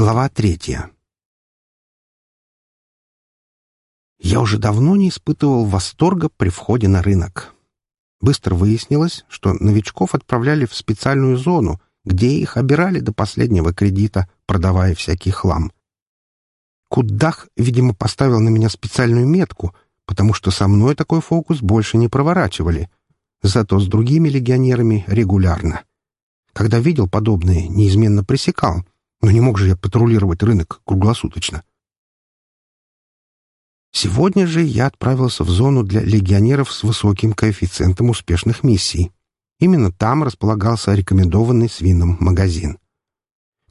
Глава третья. Я уже давно не испытывал восторга при входе на рынок. Быстро выяснилось, что новичков отправляли в специальную зону, где их обирали до последнего кредита, продавая всякий хлам. Кудах, видимо, поставил на меня специальную метку, потому что со мной такой фокус больше не проворачивали. Зато с другими легионерами регулярно. Когда видел подобное, неизменно пресекал — но не мог же я патрулировать рынок круглосуточно. Сегодня же я отправился в зону для легионеров с высоким коэффициентом успешных миссий. Именно там располагался рекомендованный свином магазин.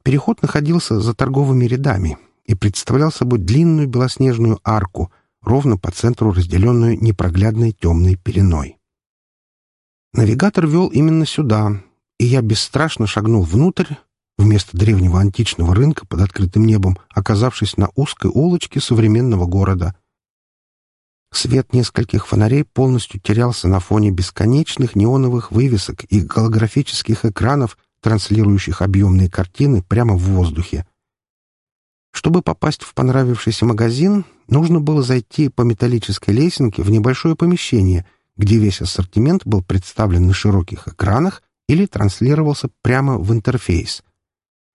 Переход находился за торговыми рядами и представлял собой длинную белоснежную арку, ровно по центру разделенную непроглядной темной пеленой. Навигатор вел именно сюда, и я бесстрашно шагнул внутрь, вместо древнего античного рынка под открытым небом, оказавшись на узкой улочке современного города. Свет нескольких фонарей полностью терялся на фоне бесконечных неоновых вывесок и голографических экранов, транслирующих объемные картины прямо в воздухе. Чтобы попасть в понравившийся магазин, нужно было зайти по металлической лесенке в небольшое помещение, где весь ассортимент был представлен на широких экранах или транслировался прямо в интерфейс.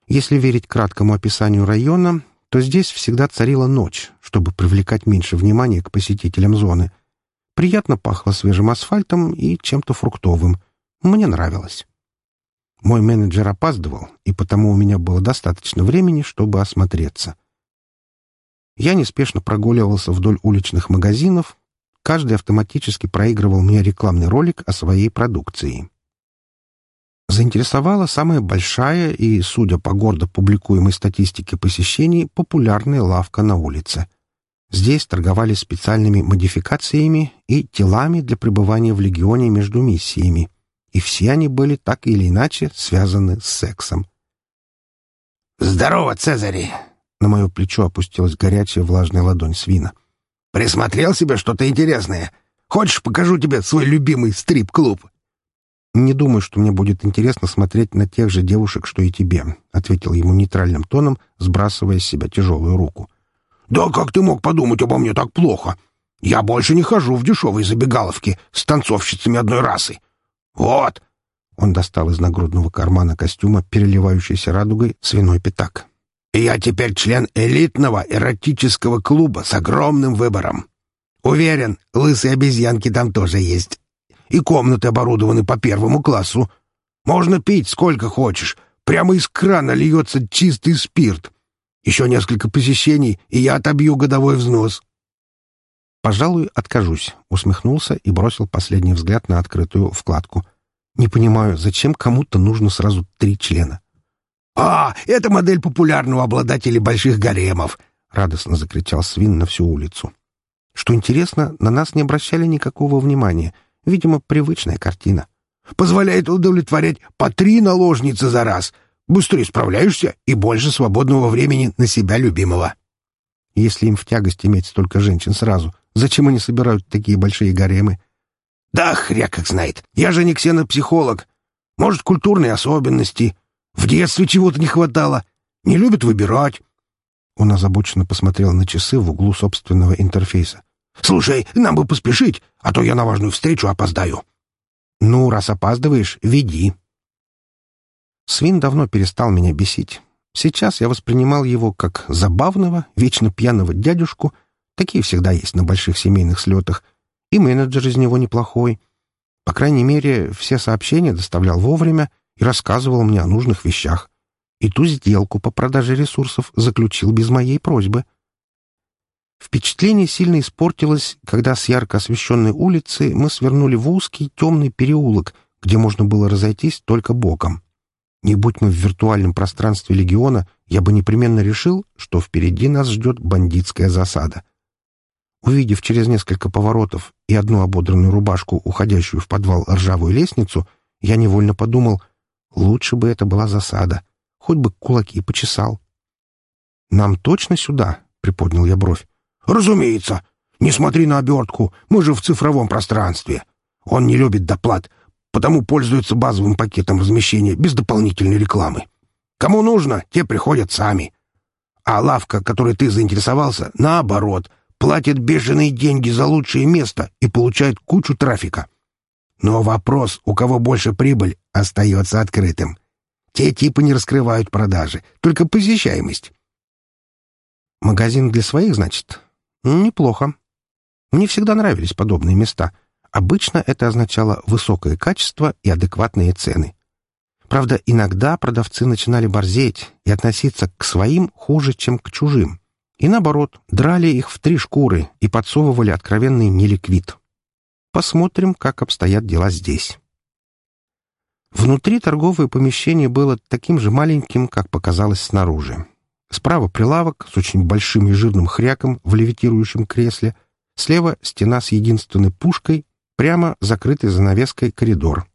Если верить краткому описанию района, то здесь всегда царила ночь, чтобы привлекать меньше внимания к посетителям зоны. Приятно пахло свежим асфальтом и чем-то фруктовым. Мне нравилось. Мой менеджер опаздывал, и потому у меня было достаточно времени, чтобы осмотреться. Я неспешно прогуливался вдоль уличных магазинов, каждый автоматически проигрывал мне рекламный ролик о своей продукции заинтересовала самая большая и, судя по гордо публикуемой статистике посещений, популярная лавка на улице. Здесь торговали специальными модификациями и телами для пребывания в легионе между миссиями, и все они были так или иначе связаны с сексом. «Здорово, Цезари!» На мое плечо опустилась горячая влажная ладонь свина. «Присмотрел себе что-то интересное? Хочешь, покажу тебе свой любимый стрип-клуб?» «Не думаю, что мне будет интересно смотреть на тех же девушек, что и тебе», — ответил ему нейтральным тоном, сбрасывая с себя тяжелую руку. «Да как ты мог подумать обо мне так плохо? Я больше не хожу в дешевые забегаловки с танцовщицами одной расы. Вот!» Он достал из нагрудного кармана костюма, переливающийся радугой, свиной пятак. «Я теперь член элитного эротического клуба с огромным выбором. Уверен, лысые обезьянки там тоже есть» и комнаты оборудованы по первому классу. Можно пить сколько хочешь. Прямо из крана льется чистый спирт. Еще несколько посещений, и я отобью годовой взнос». «Пожалуй, откажусь», — усмехнулся и бросил последний взгляд на открытую вкладку. «Не понимаю, зачем кому-то нужно сразу три члена?» «А, это модель популярного обладателя больших гаремов!» — радостно закричал свин на всю улицу. Что интересно, на нас не обращали никакого внимания — Видимо, привычная картина. «Позволяет удовлетворять по три наложницы за раз. Быстрее справляешься и больше свободного времени на себя любимого». Если им в тягость иметь столько женщин сразу, зачем они собирают такие большие гаремы? «Да хря как знает. Я же не ксенопсихолог. Может, культурные особенности. В детстве чего-то не хватало. Не любят выбирать». Он озабоченно посмотрел на часы в углу собственного интерфейса. «Слушай, нам бы поспешить, а то я на важную встречу опоздаю». «Ну, раз опаздываешь, веди». Свин давно перестал меня бесить. Сейчас я воспринимал его как забавного, вечно пьяного дядюшку, такие всегда есть на больших семейных слетах, и менеджер из него неплохой. По крайней мере, все сообщения доставлял вовремя и рассказывал мне о нужных вещах. И ту сделку по продаже ресурсов заключил без моей просьбы — Впечатление сильно испортилось, когда с ярко освещенной улицы мы свернули в узкий темный переулок, где можно было разойтись только боком. Не будь мы в виртуальном пространстве легиона, я бы непременно решил, что впереди нас ждет бандитская засада. Увидев через несколько поворотов и одну ободранную рубашку, уходящую в подвал ржавую лестницу, я невольно подумал, лучше бы это была засада, хоть бы кулаки почесал. «Нам точно сюда?» — приподнял я бровь. «Разумеется. Не смотри на обертку, мы же в цифровом пространстве. Он не любит доплат, потому пользуется базовым пакетом размещения без дополнительной рекламы. Кому нужно, те приходят сами. А лавка, которой ты заинтересовался, наоборот, платит бешеные деньги за лучшее место и получает кучу трафика. Но вопрос, у кого больше прибыль, остается открытым. Те типы не раскрывают продажи, только посещаемость. Магазин для своих, значит? Неплохо. Мне всегда нравились подобные места. Обычно это означало высокое качество и адекватные цены. Правда, иногда продавцы начинали борзеть и относиться к своим хуже, чем к чужим. И наоборот, драли их в три шкуры и подсовывали откровенный неликвид. Посмотрим, как обстоят дела здесь. Внутри торговое помещение было таким же маленьким, как показалось снаружи. Справа прилавок с очень большим и жирным хряком в левитирующем кресле, слева стена с единственной пушкой, прямо закрытый занавеской коридор.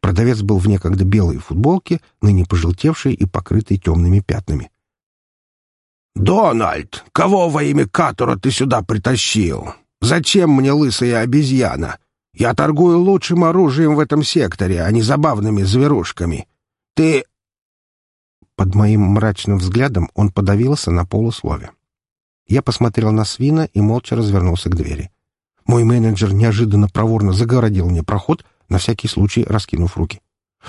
Продавец был в некогда белой футболке, ныне пожелтевшей и покрытой темными пятнами. «Дональд, кого во имя Катура ты сюда притащил? Зачем мне лысая обезьяна? Я торгую лучшим оружием в этом секторе, а не забавными зверушками. Ты...» Под моим мрачным взглядом он подавился на полуслове. Я посмотрел на свина и молча развернулся к двери. Мой менеджер неожиданно проворно загородил мне проход, на всякий случай раскинув руки.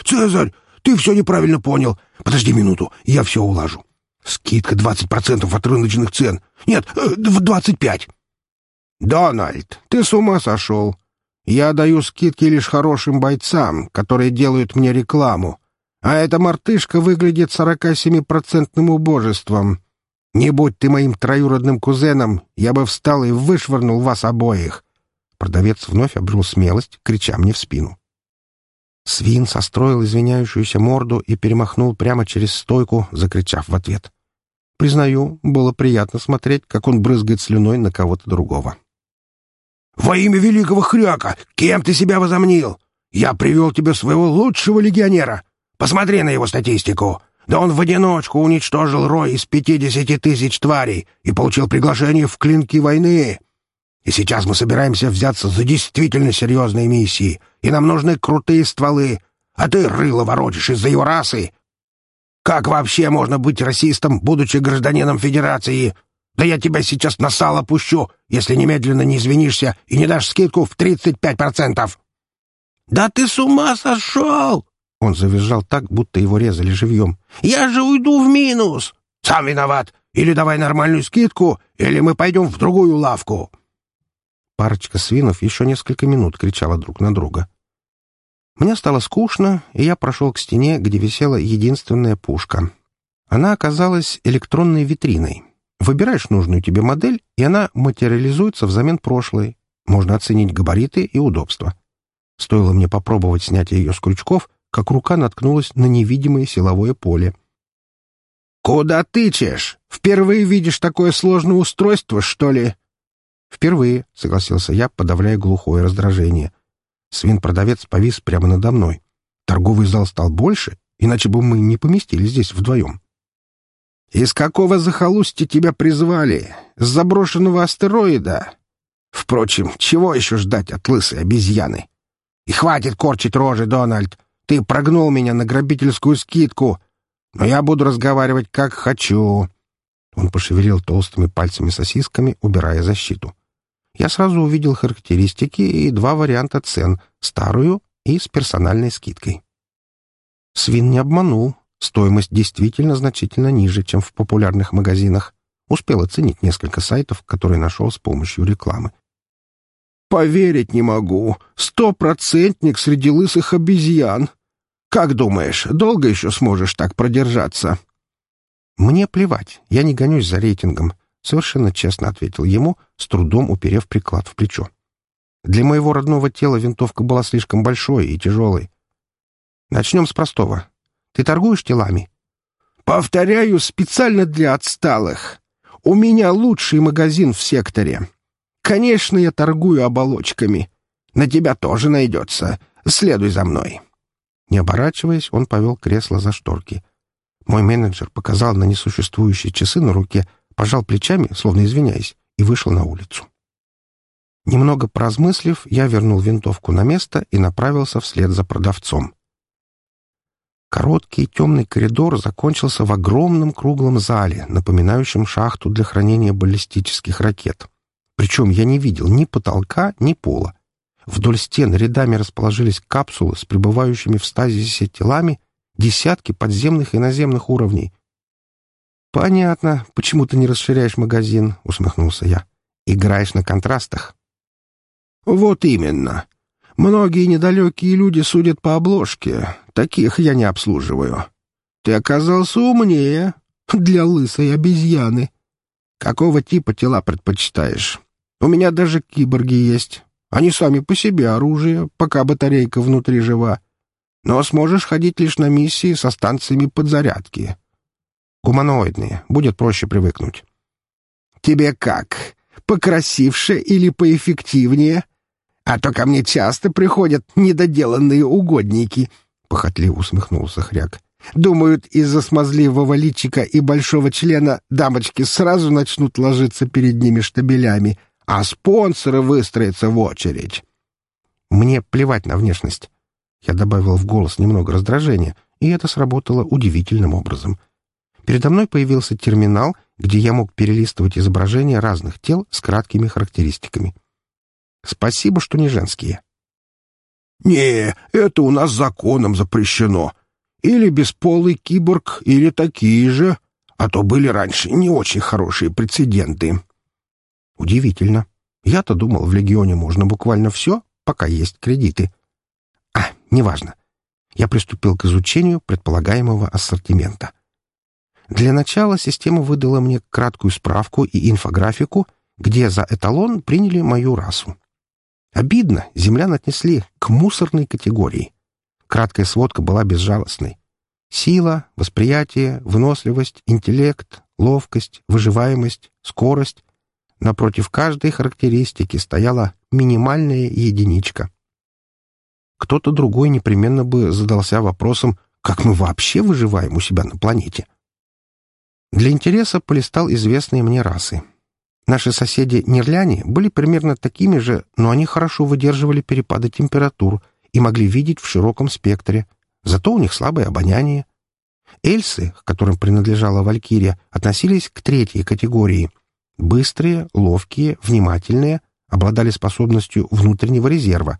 «Цезарь, ты все неправильно понял. Подожди минуту, я все улажу. Скидка 20% от рыночных цен. Нет, э, в 25. Дональд, ты с ума сошел. Я даю скидки лишь хорошим бойцам, которые делают мне рекламу. А эта мартышка выглядит 47-процентным убожеством. Не будь ты моим троюродным кузеном, я бы встал и вышвырнул вас обоих. Продавец вновь обрел смелость, крича мне в спину. Свин состроил извиняющуюся морду и перемахнул прямо через стойку, закричав в ответ. Признаю, было приятно смотреть, как он брызгает слюной на кого-то другого. «Во имя великого хряка! Кем ты себя возомнил? Я привел тебе своего лучшего легионера! Посмотри на его статистику! Да он в одиночку уничтожил рой из пятидесяти тысяч тварей и получил приглашение в клинки войны!» И сейчас мы собираемся взяться за действительно серьезные миссии, и нам нужны крутые стволы, а ты рыло воротишь из-за его расы. Как вообще можно быть расистом, будучи гражданином Федерации? Да я тебя сейчас на сало пущу, если немедленно не извинишься и не дашь скидку в 35%. «Да ты с ума сошел!» Он завизжал так, будто его резали живьем. «Я же уйду в минус!» «Сам виноват! Или давай нормальную скидку, или мы пойдем в другую лавку!» Парочка свинов еще несколько минут кричала друг на друга. Мне стало скучно, и я прошел к стене, где висела единственная пушка. Она оказалась электронной витриной. Выбираешь нужную тебе модель, и она материализуется взамен прошлой. Можно оценить габариты и удобство. Стоило мне попробовать снять ее с крючков, как рука наткнулась на невидимое силовое поле. «Куда тычешь? Впервые видишь такое сложное устройство, что ли?» «Впервые», — согласился я, подавляя глухое раздражение. Свин-продавец повис прямо надо мной. Торговый зал стал больше, иначе бы мы не поместились здесь вдвоем. «Из какого захолустья тебя призвали? С заброшенного астероида? Впрочем, чего еще ждать от лысой обезьяны? И хватит корчить рожи, Дональд. Ты прогнул меня на грабительскую скидку, но я буду разговаривать как хочу». Он пошевелил толстыми пальцами-сосисками, убирая защиту я сразу увидел характеристики и два варианта цен — старую и с персональной скидкой. Свин не обманул. Стоимость действительно значительно ниже, чем в популярных магазинах. Успел оценить несколько сайтов, которые нашел с помощью рекламы. «Поверить не могу. Стопроцентник среди лысых обезьян. Как думаешь, долго еще сможешь так продержаться?» «Мне плевать. Я не гонюсь за рейтингом. Совершенно честно ответил ему, с трудом уперев приклад в плечо. Для моего родного тела винтовка была слишком большой и тяжелой. Начнем с простого. Ты торгуешь телами? Повторяю, специально для отсталых. У меня лучший магазин в секторе. Конечно, я торгую оболочками. На тебя тоже найдется. Следуй за мной. Не оборачиваясь, он повел кресло за шторки. Мой менеджер показал на несуществующие часы на руке — пожал плечами, словно извиняясь, и вышел на улицу. Немного поразмыслив, я вернул винтовку на место и направился вслед за продавцом. Короткий темный коридор закончился в огромном круглом зале, напоминающем шахту для хранения баллистических ракет. Причем я не видел ни потолка, ни пола. Вдоль стен рядами расположились капсулы с пребывающими в стазисе телами, десятки подземных и наземных уровней. «Понятно, почему ты не расширяешь магазин», — усмехнулся я. «Играешь на контрастах». «Вот именно. Многие недалекие люди судят по обложке. Таких я не обслуживаю. Ты оказался умнее для лысой обезьяны. Какого типа тела предпочитаешь? У меня даже киборги есть. Они сами по себе оружие, пока батарейка внутри жива. Но сможешь ходить лишь на миссии со станциями подзарядки. Гуманоидные. Будет проще привыкнуть. Тебе как? Покрасивше или поэффективнее? А то ко мне часто приходят недоделанные угодники — похотливо усмехнулся хряк. «Думают, из-за смазливого личика и большого члена дамочки сразу начнут ложиться перед ними штабелями, а спонсоры выстроятся в очередь». «Мне плевать на внешность». Я добавил в голос немного раздражения, и это сработало удивительным образом. Передо мной появился терминал, где я мог перелистывать изображения разных тел с краткими характеристиками. Спасибо, что не женские. «Не, это у нас законом запрещено. Или бесполый киборг, или такие же. А то были раньше не очень хорошие прецеденты». «Удивительно. Я-то думал, в Легионе можно буквально все, пока есть кредиты». «А, неважно. Я приступил к изучению предполагаемого ассортимента. Для начала система выдала мне краткую справку и инфографику, где за эталон приняли мою расу. Обидно, землян отнесли к мусорной категории. Краткая сводка была безжалостной. Сила, восприятие, выносливость, интеллект, ловкость, выживаемость, скорость. Напротив каждой характеристики стояла минимальная единичка. Кто-то другой непременно бы задался вопросом, как мы вообще выживаем у себя на планете. Для интереса полистал известные мне расы. Наши соседи-нерляне были примерно такими же, но они хорошо выдерживали перепады температур и могли видеть в широком спектре. Зато у них слабое обоняние. Эльсы, к которым принадлежала Валькирия, относились к третьей категории. Быстрые, ловкие, внимательные, обладали способностью внутреннего резерва.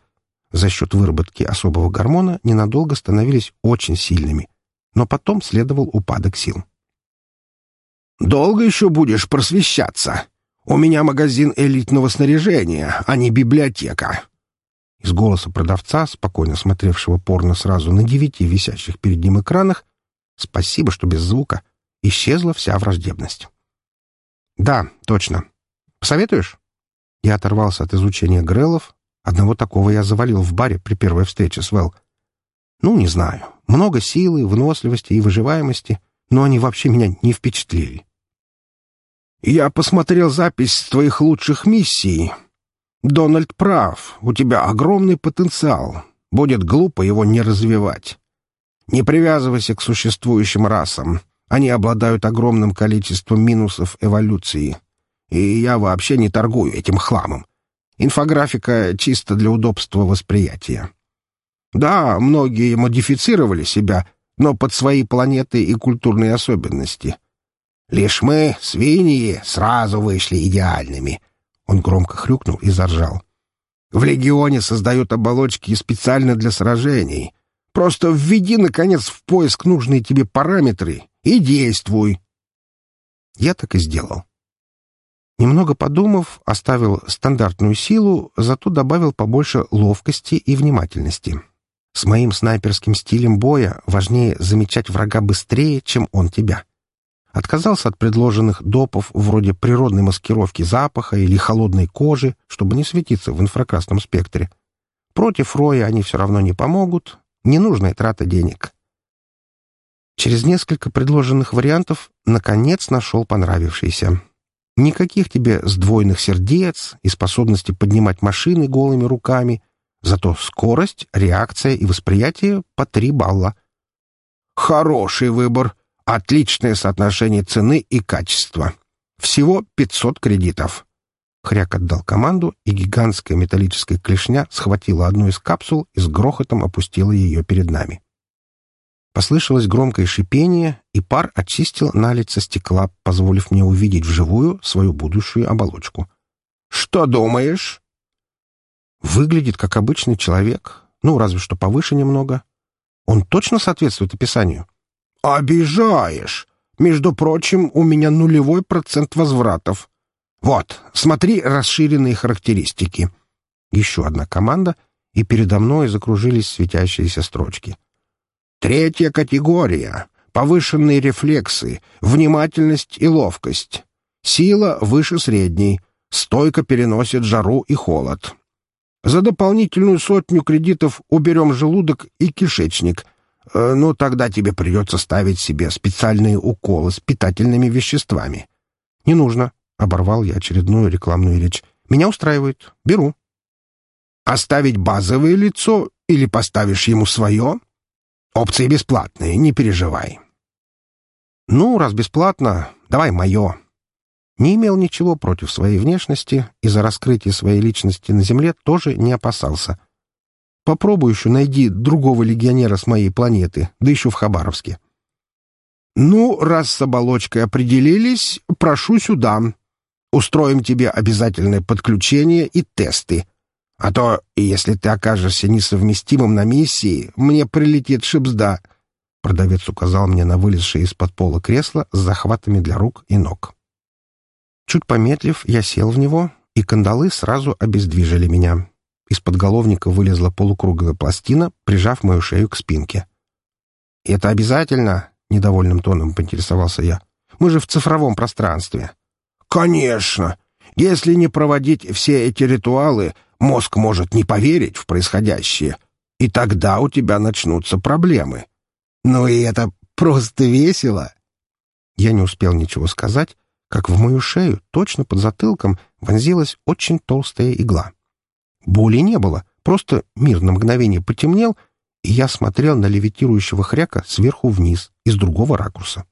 За счет выработки особого гормона ненадолго становились очень сильными. Но потом следовал упадок сил. «Долго еще будешь просвещаться?» «У меня магазин элитного снаряжения, а не библиотека». Из голоса продавца, спокойно смотревшего порно сразу на девяти висящих перед ним экранах, спасибо, что без звука, исчезла вся враждебность. «Да, точно. Посоветуешь?» Я оторвался от изучения грелов. Одного такого я завалил в баре при первой встрече с Вэл. Ну, не знаю. Много силы, выносливости и выживаемости, но они вообще меня не впечатлили. «Я посмотрел запись твоих лучших миссий. Дональд прав, у тебя огромный потенциал. Будет глупо его не развивать. Не привязывайся к существующим расам. Они обладают огромным количеством минусов эволюции. И я вообще не торгую этим хламом. Инфографика чисто для удобства восприятия. Да, многие модифицировали себя, но под свои планеты и культурные особенности — Лишь мы, свиньи, сразу вышли идеальными. Он громко хрюкнул и заржал. В легионе создают оболочки специально для сражений. Просто введи, наконец, в поиск нужные тебе параметры и действуй. Я так и сделал. Немного подумав, оставил стандартную силу, зато добавил побольше ловкости и внимательности. С моим снайперским стилем боя важнее замечать врага быстрее, чем он тебя. Отказался от предложенных допов вроде природной маскировки запаха или холодной кожи, чтобы не светиться в инфракрасном спектре. Против Роя они все равно не помогут. Ненужная трата денег. Через несколько предложенных вариантов наконец нашел понравившийся. Никаких тебе сдвоенных сердец и способности поднимать машины голыми руками, зато скорость, реакция и восприятие по три балла. «Хороший выбор», Отличное соотношение цены и качества. Всего 500 кредитов. Хряк отдал команду, и гигантская металлическая клешня схватила одну из капсул и с грохотом опустила ее перед нами. Послышалось громкое шипение, и пар очистил налить со стекла, позволив мне увидеть вживую свою будущую оболочку. «Что думаешь?» Выглядит как обычный человек, ну, разве что повыше немного. Он точно соответствует описанию? «Обижаешь! Между прочим, у меня нулевой процент возвратов. Вот, смотри расширенные характеристики». Еще одна команда, и передо мной закружились светящиеся строчки. Третья категория — повышенные рефлексы, внимательность и ловкость. Сила выше средней, стойко переносит жару и холод. За дополнительную сотню кредитов уберем желудок и кишечник. Э, ну, тогда тебе придется ставить себе специальные уколы с питательными веществами. «Не нужно», — оборвал я очередную рекламную речь. «Меня устраивает. Беру». «Оставить базовое лицо или поставишь ему свое?» Опции бесплатные, не переживай. Ну, раз бесплатно, давай мое. Не имел ничего против своей внешности и за раскрытие своей личности на Земле тоже не опасался. Попробуй еще найди другого легионера с моей планеты, да еще в Хабаровске. Ну, раз с оболочкой определились, прошу сюда. Устроим тебе обязательное подключение и тесты. А то, если ты окажешься несовместимым на миссии, мне прилетит шипзда». Продавец указал мне на вылезшее из-под пола кресло с захватами для рук и ног. Чуть помедлив, я сел в него, и кандалы сразу обездвижили меня. Из-под головника вылезла полукруглая пластина, прижав мою шею к спинке. «Это обязательно?» — недовольным тоном поинтересовался я. «Мы же в цифровом пространстве». «Конечно! Если не проводить все эти ритуалы, Мозг может не поверить в происходящее, и тогда у тебя начнутся проблемы. Ну и это просто весело. Я не успел ничего сказать, как в мою шею, точно под затылком, вонзилась очень толстая игла. Боли не было, просто мир на мгновение потемнел, и я смотрел на левитирующего хряка сверху вниз, из другого ракурса.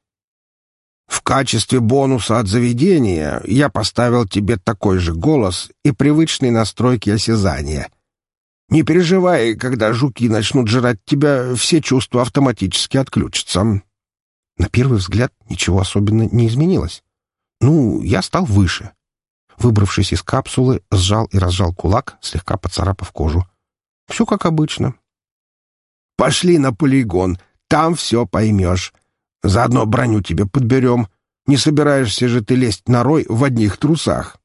В качестве бонуса от заведения я поставил тебе такой же голос и привычные настройки осязания. Не переживай, когда жуки начнут жрать тебя, все чувства автоматически отключатся. На первый взгляд ничего особенно не изменилось. Ну, я стал выше. Выбравшись из капсулы, сжал и разжал кулак, слегка поцарапав кожу. Все как обычно. «Пошли на полигон, там все поймешь. Заодно броню тебе подберем. Не собираешься же ты лезть на рой в одних трусах.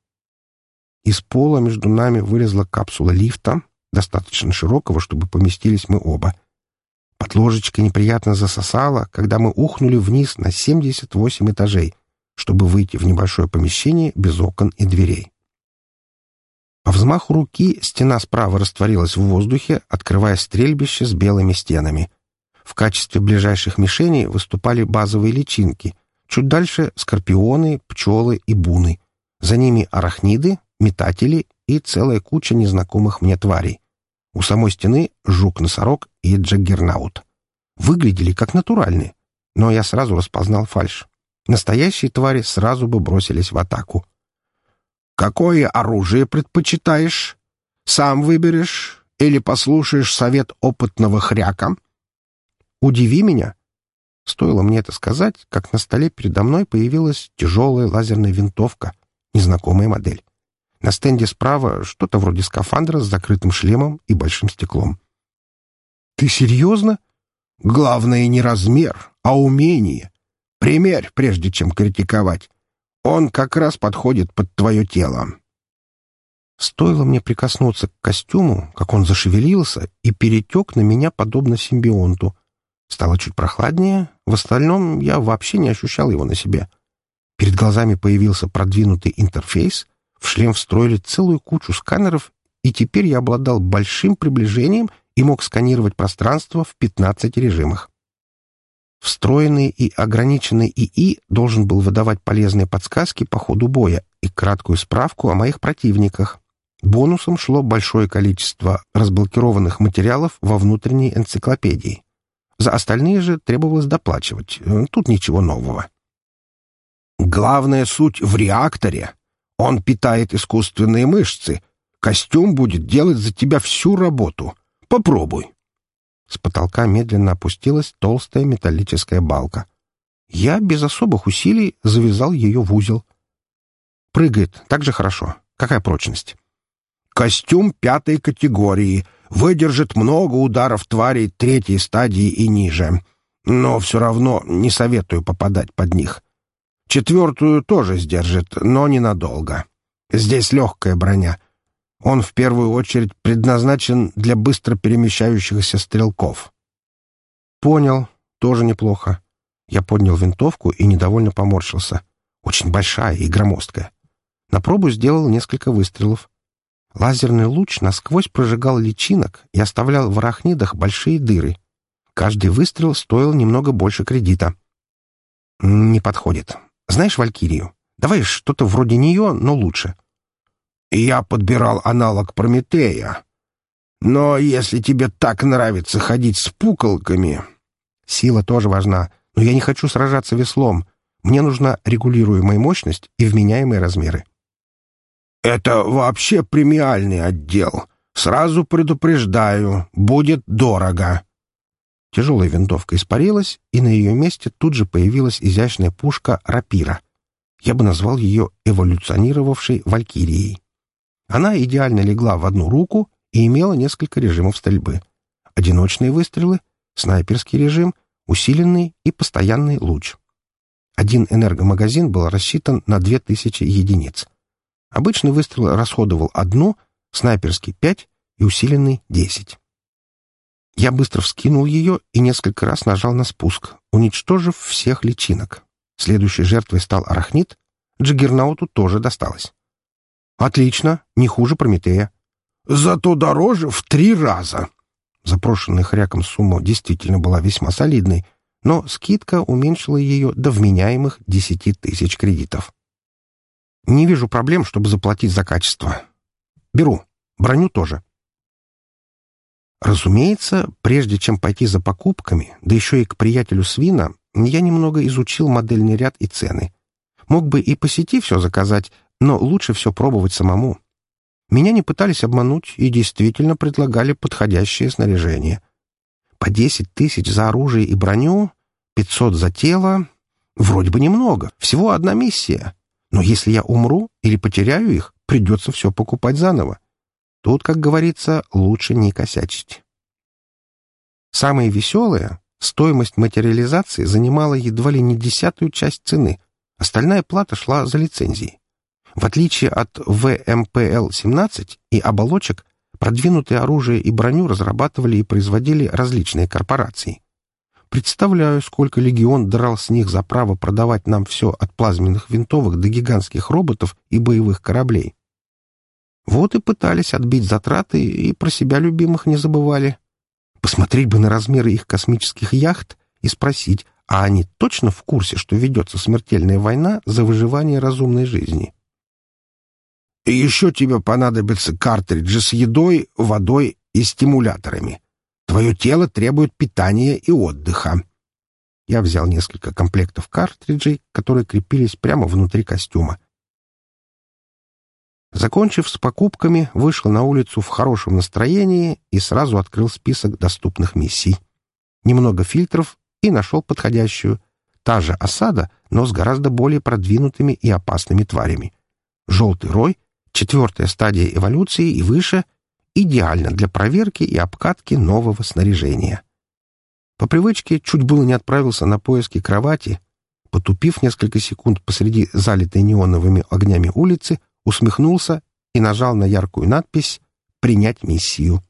Из пола между нами вылезла капсула лифта, достаточно широкого, чтобы поместились мы оба. Под ложечкой неприятно засосало, когда мы ухнули вниз на 78 этажей, чтобы выйти в небольшое помещение без окон и дверей. По взмаху руки стена справа растворилась в воздухе, открывая стрельбище с белыми стенами — в качестве ближайших мишеней выступали базовые личинки. Чуть дальше — скорпионы, пчелы и буны. За ними арахниды, метатели и целая куча незнакомых мне тварей. У самой стены — жук-носорог и джаггернаут. Выглядели как натуральные, но я сразу распознал фальш. Настоящие твари сразу бы бросились в атаку. «Какое оружие предпочитаешь? Сам выберешь или послушаешь совет опытного хряка?» «Удиви меня!» Стоило мне это сказать, как на столе передо мной появилась тяжелая лазерная винтовка, незнакомая модель. На стенде справа что-то вроде скафандра с закрытым шлемом и большим стеклом. «Ты серьезно? Главное не размер, а умение. Примерь, прежде чем критиковать. Он как раз подходит под твое тело». Стоило мне прикоснуться к костюму, как он зашевелился и перетек на меня подобно симбионту — Стало чуть прохладнее, в остальном я вообще не ощущал его на себе. Перед глазами появился продвинутый интерфейс, в шлем встроили целую кучу сканеров, и теперь я обладал большим приближением и мог сканировать пространство в 15 режимах. Встроенный и ограниченный ИИ должен был выдавать полезные подсказки по ходу боя и краткую справку о моих противниках. Бонусом шло большое количество разблокированных материалов во внутренней энциклопедии. За остальные же требовалось доплачивать. Э, тут ничего нового. «Главная суть в реакторе. Он питает искусственные мышцы. Костюм будет делать за тебя всю работу. Попробуй». С потолка медленно опустилась толстая металлическая балка. Я без особых усилий завязал ее в узел. Прыгает так же хорошо. Какая прочность? Костюм пятой категории. Выдержит много ударов тварей третьей стадии и ниже. Но все равно не советую попадать под них. Четвертую тоже сдержит, но ненадолго. Здесь легкая броня. Он в первую очередь предназначен для быстро перемещающихся стрелков. Понял. Тоже неплохо. Я поднял винтовку и недовольно поморщился. Очень большая и громоздкая. На пробу сделал несколько выстрелов. Лазерный луч насквозь прожигал личинок и оставлял в арахнидах большие дыры. Каждый выстрел стоил немного больше кредита. «Не подходит. Знаешь Валькирию? Давай что-то вроде нее, но лучше». «Я подбирал аналог Прометея. Но если тебе так нравится ходить с пуколками...» «Сила тоже важна, но я не хочу сражаться веслом. Мне нужна регулируемая мощность и вменяемые размеры». «Это вообще премиальный отдел. Сразу предупреждаю, будет дорого». Тяжелая винтовка испарилась, и на ее месте тут же появилась изящная пушка «Рапира». Я бы назвал ее эволюционировавшей «Валькирией». Она идеально легла в одну руку и имела несколько режимов стрельбы. Одиночные выстрелы, снайперский режим, усиленный и постоянный луч. Один энергомагазин был рассчитан на 2000 единиц. Обычный выстрел расходовал одну, снайперский — пять и усиленный — десять. Я быстро вскинул ее и несколько раз нажал на спуск, уничтожив всех личинок. Следующей жертвой стал арахнит, Джиггернауту тоже досталось. «Отлично, не хуже Прометея». «Зато дороже в три раза». Запрошенная хряком сумма действительно была весьма солидной, но скидка уменьшила ее до вменяемых десяти тысяч кредитов. Не вижу проблем, чтобы заплатить за качество. Беру. Броню тоже. Разумеется, прежде чем пойти за покупками, да еще и к приятелю Свина, я немного изучил модельный ряд и цены. Мог бы и по сети все заказать, но лучше все пробовать самому. Меня не пытались обмануть и действительно предлагали подходящее снаряжение. По десять тысяч за оружие и броню, пятьсот за тело. Вроде бы немного, всего одна миссия. Но если я умру или потеряю их, придется все покупать заново. Тут, как говорится, лучше не косячить. Самое веселое — стоимость материализации занимала едва ли не десятую часть цены. Остальная плата шла за лицензией. В отличие от ВМПЛ-17 и оболочек, продвинутые оружие и броню разрабатывали и производили различные корпорации. Представляю, сколько легион драл с них за право продавать нам все от плазменных винтовок до гигантских роботов и боевых кораблей. Вот и пытались отбить затраты и про себя любимых не забывали. Посмотреть бы на размеры их космических яхт и спросить, а они точно в курсе, что ведется смертельная война за выживание разумной жизни? Еще тебе понадобятся картриджи с едой, водой и стимуляторами. Твое тело требует питания и отдыха. Я взял несколько комплектов картриджей, которые крепились прямо внутри костюма. Закончив с покупками, вышел на улицу в хорошем настроении и сразу открыл список доступных миссий. Немного фильтров и нашел подходящую. Та же осада, но с гораздо более продвинутыми и опасными тварями. Желтый рой, четвертая стадия эволюции и выше, идеально для проверки и обкатки нового снаряжения. По привычке чуть было не отправился на поиски кровати. Потупив несколько секунд посреди залитой неоновыми огнями улицы, усмехнулся и нажал на яркую надпись «Принять миссию».